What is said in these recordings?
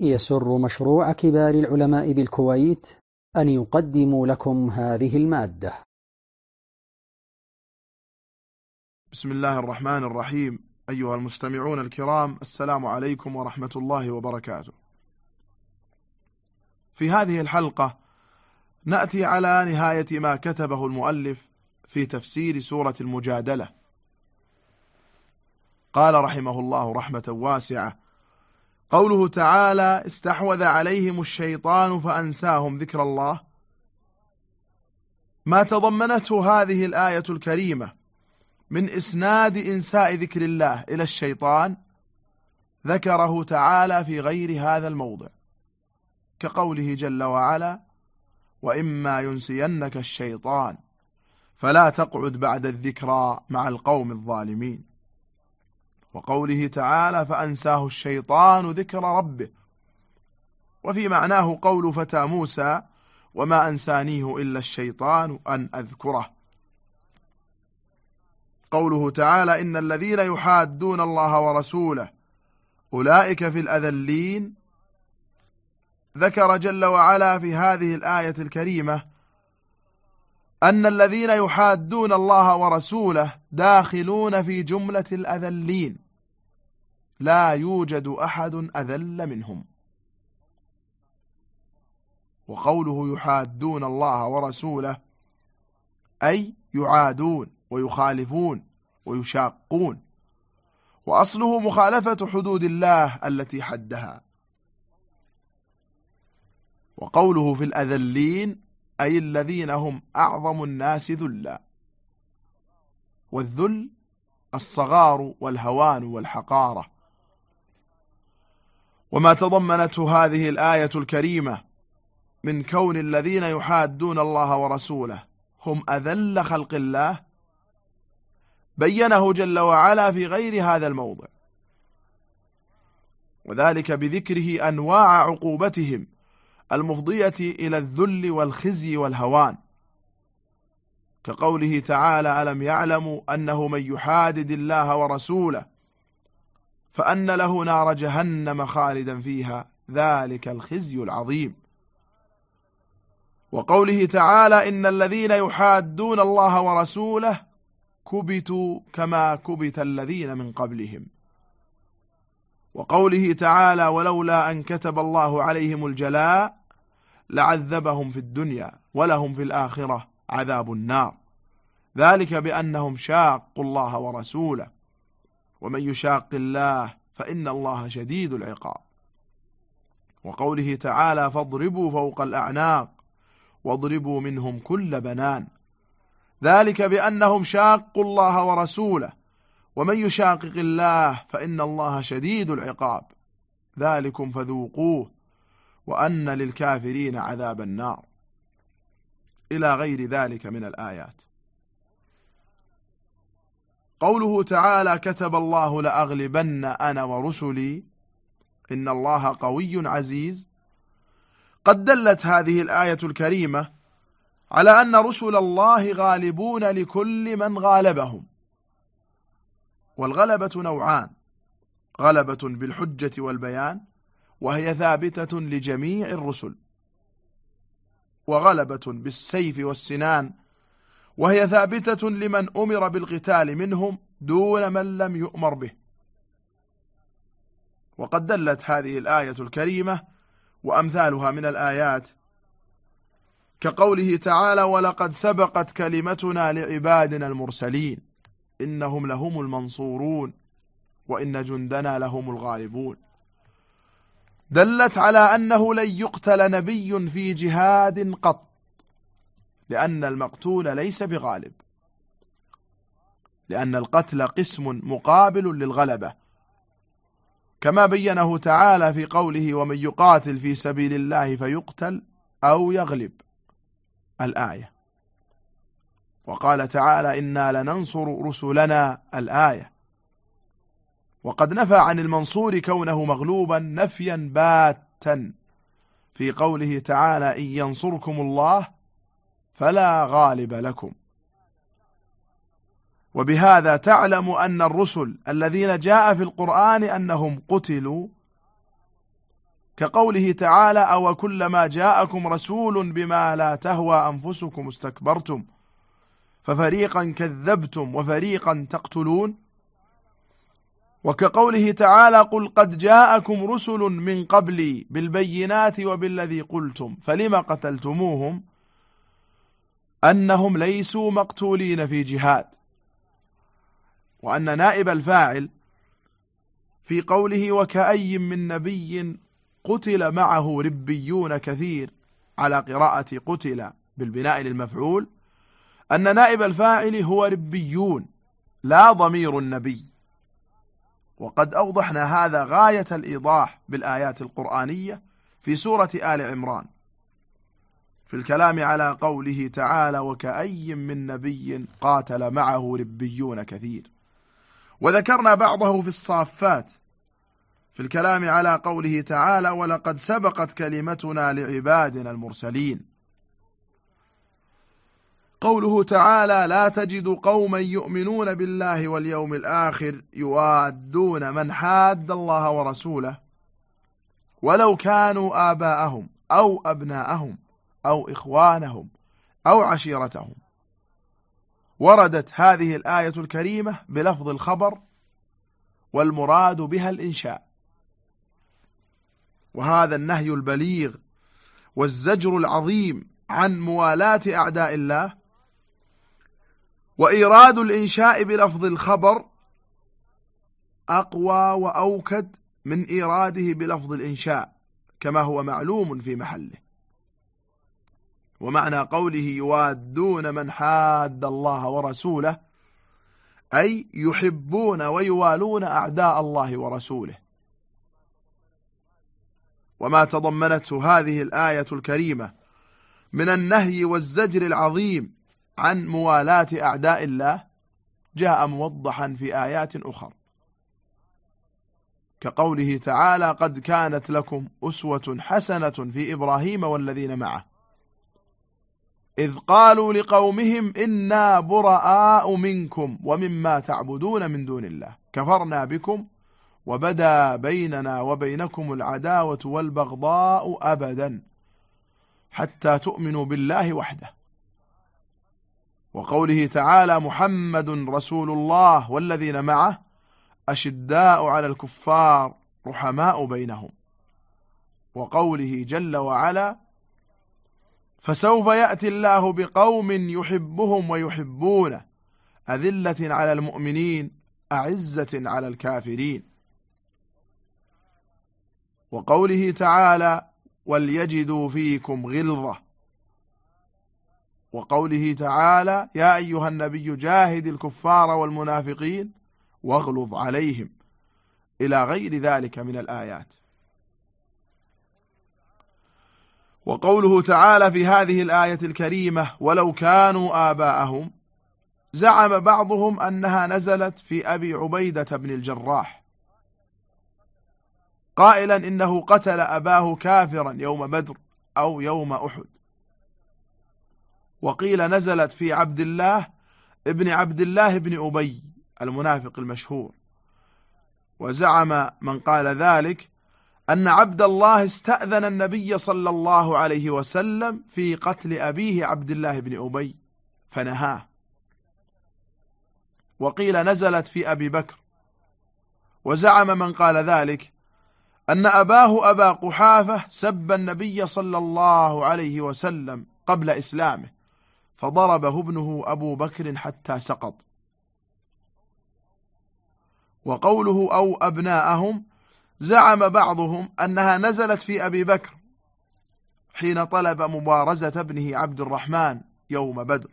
يسر مشروع كبار العلماء بالكويت أن يقدم لكم هذه المادة. بسم الله الرحمن الرحيم. أيها المستمعون الكرام السلام عليكم ورحمة الله وبركاته. في هذه الحلقة نأتي على نهاية ما كتبه المؤلف في تفسير سورة المجادلة. قال رحمه الله رحمة واسعة قوله تعالى استحوذ عليهم الشيطان فأنساهم ذكر الله. ما تضمنته هذه الآية الكريمة من إسناد إنساء ذكر الله إلى الشيطان ذكره تعالى في غير هذا الموضع كقوله جل وعلا وإما ينسينك الشيطان فلا تقعد بعد الذكرى مع القوم الظالمين. وقوله تعالى فأنساه الشيطان ذكر ربه. وفي معناه قول فتى موسى وما أنسانيه إلا الشيطان أن أذكره. قوله تعالى إن الذين يحادون الله ورسوله أولئك في الأذلين. ذكر جل وعلا في هذه الآية الكريمة أن الذين يحادون الله ورسوله داخلون في جملة الأذلين. لا يوجد أحد أذل منهم. وقوله يحادون الله ورسوله أي يعادون ويخالفون ويشاقون. وأصله مخالفة حدود الله التي حدها. وقوله في الأذلين أي الذين هم أعظم الناس ذلا. والذل الصغار والهوان والحقارة. وما تضمنته هذه الآية الكريمة من كون الذين يحادون الله ورسوله هم أذل خلق الله؟ بينه جل وعلا في غير هذا الموضع. وذلك بذكره أنواع عقوبتهم المفضية إلى الذل والخزي والهوان. كقوله تعالى ألم يعلموا أنه من يحادد الله ورسوله؟ فأن له نار جهنم خالدا فيها ذلك الخزي العظيم. وقوله تعالى إن الذين يحادون الله ورسوله كبتوا كما كبت الذين من قبلهم. وقوله تعالى ولولا أن كتب الله عليهم الجلاء لعذبهم في الدنيا ولهم في الآخرة عذاب النار. ذلك بأنهم شاقوا الله ورسوله. ومن يشاق الله فإن الله شديد العقاب. وقوله تعالى فاضربوا فوق الأعناق واضربوا منهم كل بنان. ذلك بأنهم شاقوا الله ورسوله. ومن يشاقق الله فإن الله شديد العقاب. ذلكم فذوقوه وأن للكافرين عذاب النار. إلى غير ذلك من الآيات. قوله تعالى كتب الله لأغلبن أنا ورسلي. إن الله قوي عزيز. قد دلت هذه الآية الكريمة على أن رسل الله غالبون لكل من غالبهم. والغلبة نوعان غلبة بالحجة والبيان وهي ثابتة لجميع الرسل. وغلبة بالسيف والسنان وهي ثابتة لمن أمر بالقتال منهم دون من لم يؤمر به. وقد دلت هذه الآية الكريمة وأمثالها من الآيات كقوله تعالى ولقد سبقت كلمتنا لعبادنا المرسلين إنهم لهم المنصورون وإن جندنا لهم الغالبون دلت على أنه لن يقتل نبي في جهاد قط لأن المقتول ليس بغالب. لأن القتل قسم مقابل للغلبة. كما بينه تعالى في قوله ومن يقاتل في سبيل الله فيقتل أو يغلب. الآية. وقال تعالى إنا لننصر رسلنا الآية. وقد نفى عن المنصور كونه مغلوبا نفيا باتا. في قوله تعالى إن ينصركم الله فلا غالب لكم. وبهذا تعلم أن الرسل الذين جاء في القرآن أنهم قتلوا. كقوله تعالى أو كلما جاءكم رسول بما لا تهوى أنفسكم استكبرتم ففريقا كذبتم وفريقا تقتلون. وكقوله تعالى قل قد جاءكم رسل من قبلي بالبينات وبالذي قلتم فلم قتلتموهم؟ أنهم ليسوا مقتولين في جهاد. وأن نائب الفاعل في قوله وكأي من نبي قتل معه ربيون كثير على قراءة قتل بالبناء للمفعول أن نائب الفاعل هو ربيون لا ضمير النبي. وقد أوضحنا هذا غاية الإيضاح بالآيات القرآنية في سورة آل عمران. في الكلام على قوله تعالى وكأي من نبي قاتل معه ربيون كثير. وذكرنا بعضه في الصافات في الكلام على قوله تعالى ولقد سبقت كلمتنا لعبادنا المرسلين. قوله تعالى لا تجد قوما يؤمنون بالله واليوم الآخر يوادون من حاد الله ورسوله ولو كانوا آباءهم أو أبناءهم. أو إخوانهم أو عشيرتهم. وردت هذه الآية الكريمة بلفظ الخبر والمراد بها الإنشاء. وهذا النهي البليغ والزجر العظيم عن موالاة أعداء الله وإيراد الإنشاء بلفظ الخبر أقوى وأوكد من إيراده بلفظ الإنشاء كما هو معلوم في محله. ومعنى قوله يوادون من حاد الله ورسوله أي يحبون ويوالون أعداء الله ورسوله. وما تضمنته هذه الآية الكريمة من النهي والزجر العظيم عن موالاة أعداء الله جاء موضحا في آيات أخرى كقوله تعالى قد كانت لكم أسوة حسنة في إبراهيم والذين معه. إذ قالوا لقومهم إنا براء منكم ومما تعبدون من دون الله. كفرنا بكم وبدا بيننا وبينكم العداوة والبغضاء أبدا حتى تؤمنوا بالله وحده. وقوله تعالى محمد رسول الله والذين معه أشداء على الكفار رحماء بينهم. وقوله جل وعلا فسوف يأتي الله بقوم يحبهم ويحبونه أذلة على المؤمنين أعزة على الكافرين. وقوله تعالى وليجدوا فيكم غلظة وقوله تعالى يا أيها النبي جاهد الكفار والمنافقين واغلظ عليهم إلى غير ذلك من الآيات. وقوله تعالى في هذه الآية الكريمة ولو كانوا آباءهم زعم بعضهم أنها نزلت في أبي عبيدة بن الجراح. قائلا إنه قتل أباه كافرا يوم بدر أو يوم أحد. وقيل نزلت في عبد الله ابن عبد الله بن أبي المنافق المشهور. وزعم من قال ذلك أن عبد الله استأذن النبي صلى الله عليه وسلم في قتل أبيه عبد الله بن أبي فنهاه. وقيل نزلت في أبي بكر. وزعم من قال ذلك أن أباه أبا قحافة سب النبي صلى الله عليه وسلم قبل إسلامه فضربه ابنه أبو بكر حتى سقط. وقوله أو أبناءهم زعم بعضهم أنها نزلت في أبي بكر حين طلب مبارزة ابنه عبد الرحمن يوم بدر.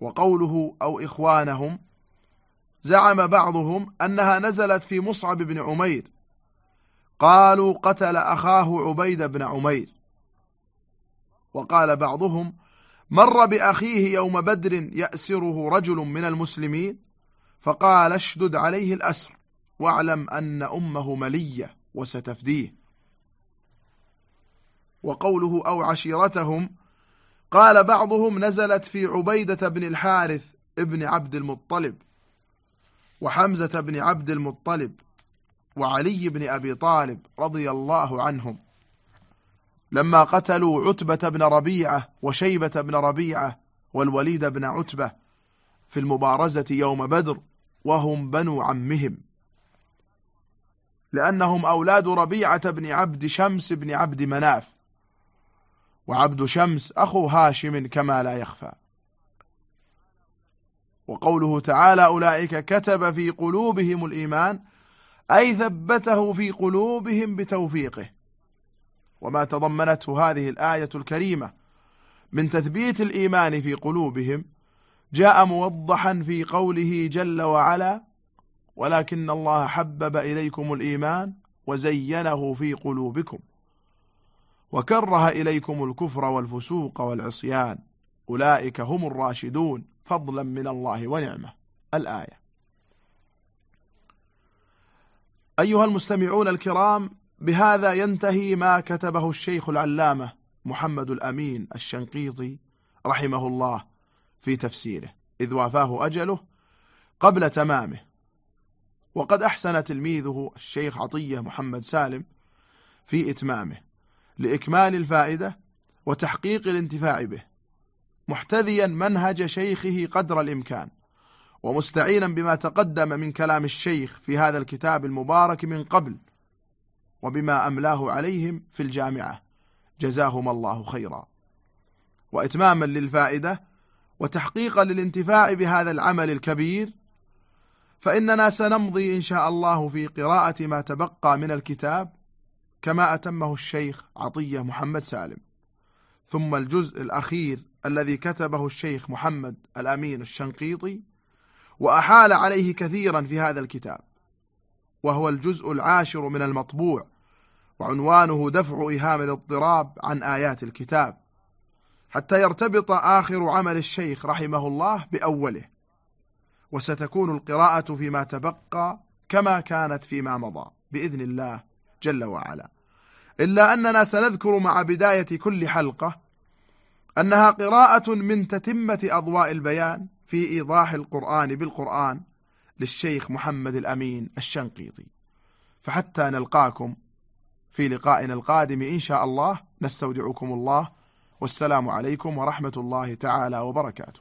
وقوله أو إخوانهم زعم بعضهم أنها نزلت في مصعب بن عمير. قالوا قتل أخاه عبيد بن عمير. وقال بعضهم مر بأخيه يوم بدر يأسره رجل من المسلمين فقال اشدد عليه الأسر. واعلم أن أمه ملية وستفديه. وقوله أو عشيرتهم قال بعضهم نزلت في عبيدة بن الحارث ابن عبد المطلب وحمزة بن عبد المطلب وعلي بن أبي طالب رضي الله عنهم. لما قتلوا عتبة بن ربيعة وشيبة بن ربيعة والوليد بن عتبة في المبارزة يوم بدر وهم بنو عمهم. لأنهم أولاد ربيعة بن عبد شمس بن عبد مناف. وعبد شمس أخو هاشم كما لا يخفى. وقوله تعالى أولئك كتب في قلوبهم الإيمان أي ثبته في قلوبهم بتوفيقه. وما تضمنته هذه الآية الكريمة من تثبيت الإيمان في قلوبهم جاء موضحا في قوله جل وعلا ولكن الله حبب إليكم الإيمان وزينه في قلوبكم وكره إليكم الكفر والفسوق والعصيان. أولئك هم الراشدون فضلا من الله ونعمة. الآية. أيها المستمعون الكرام بهذا ينتهي ما كتبه الشيخ العلامة محمد الأمين الشنقيطي رحمه الله في تفسيره إذ وافاه أجله قبل تمامه. وقد أحسن تلميذه الشيخ عطية محمد سالم في إتمامه لإكمال الفائدة وتحقيق الانتفاع به محتذيا منهج شيخه قدر الإمكان ومستعينا بما تقدم من كلام الشيخ في هذا الكتاب المبارك من قبل وبما أملاه عليهم في الجامعة. جزاهم الله خيرا. وإتماما للفائدة وتحقيقا للانتفاع بهذا العمل الكبير فإننا سنمضي إن شاء الله في قراءة ما تبقى من الكتاب كما أتمه الشيخ عطية محمد سالم. ثم الجزء الأخير الذي كتبه الشيخ محمد الأمين الشنقيطي وأحال عليه كثيرا في هذا الكتاب وهو الجزء العاشر من المطبوع وعنوانه دفع إهام الاضطراب عن آيات الكتاب حتى يرتبط آخر عمل الشيخ رحمه الله بأوله. وستكون القراءة فيما تبقى كما كانت فيما مضى بإذن الله جل وعلا. إلا أننا سنذكر مع بداية كل حلقة أنها قراءة من تتمة أضواء البيان في إيضاح القرآن بالقرآن للشيخ محمد الأمين الشنقيطي. فحتى نلقاكم في لقائنا القادم إن شاء الله نستودعكم الله والسلام عليكم ورحمة الله تعالى وبركاته.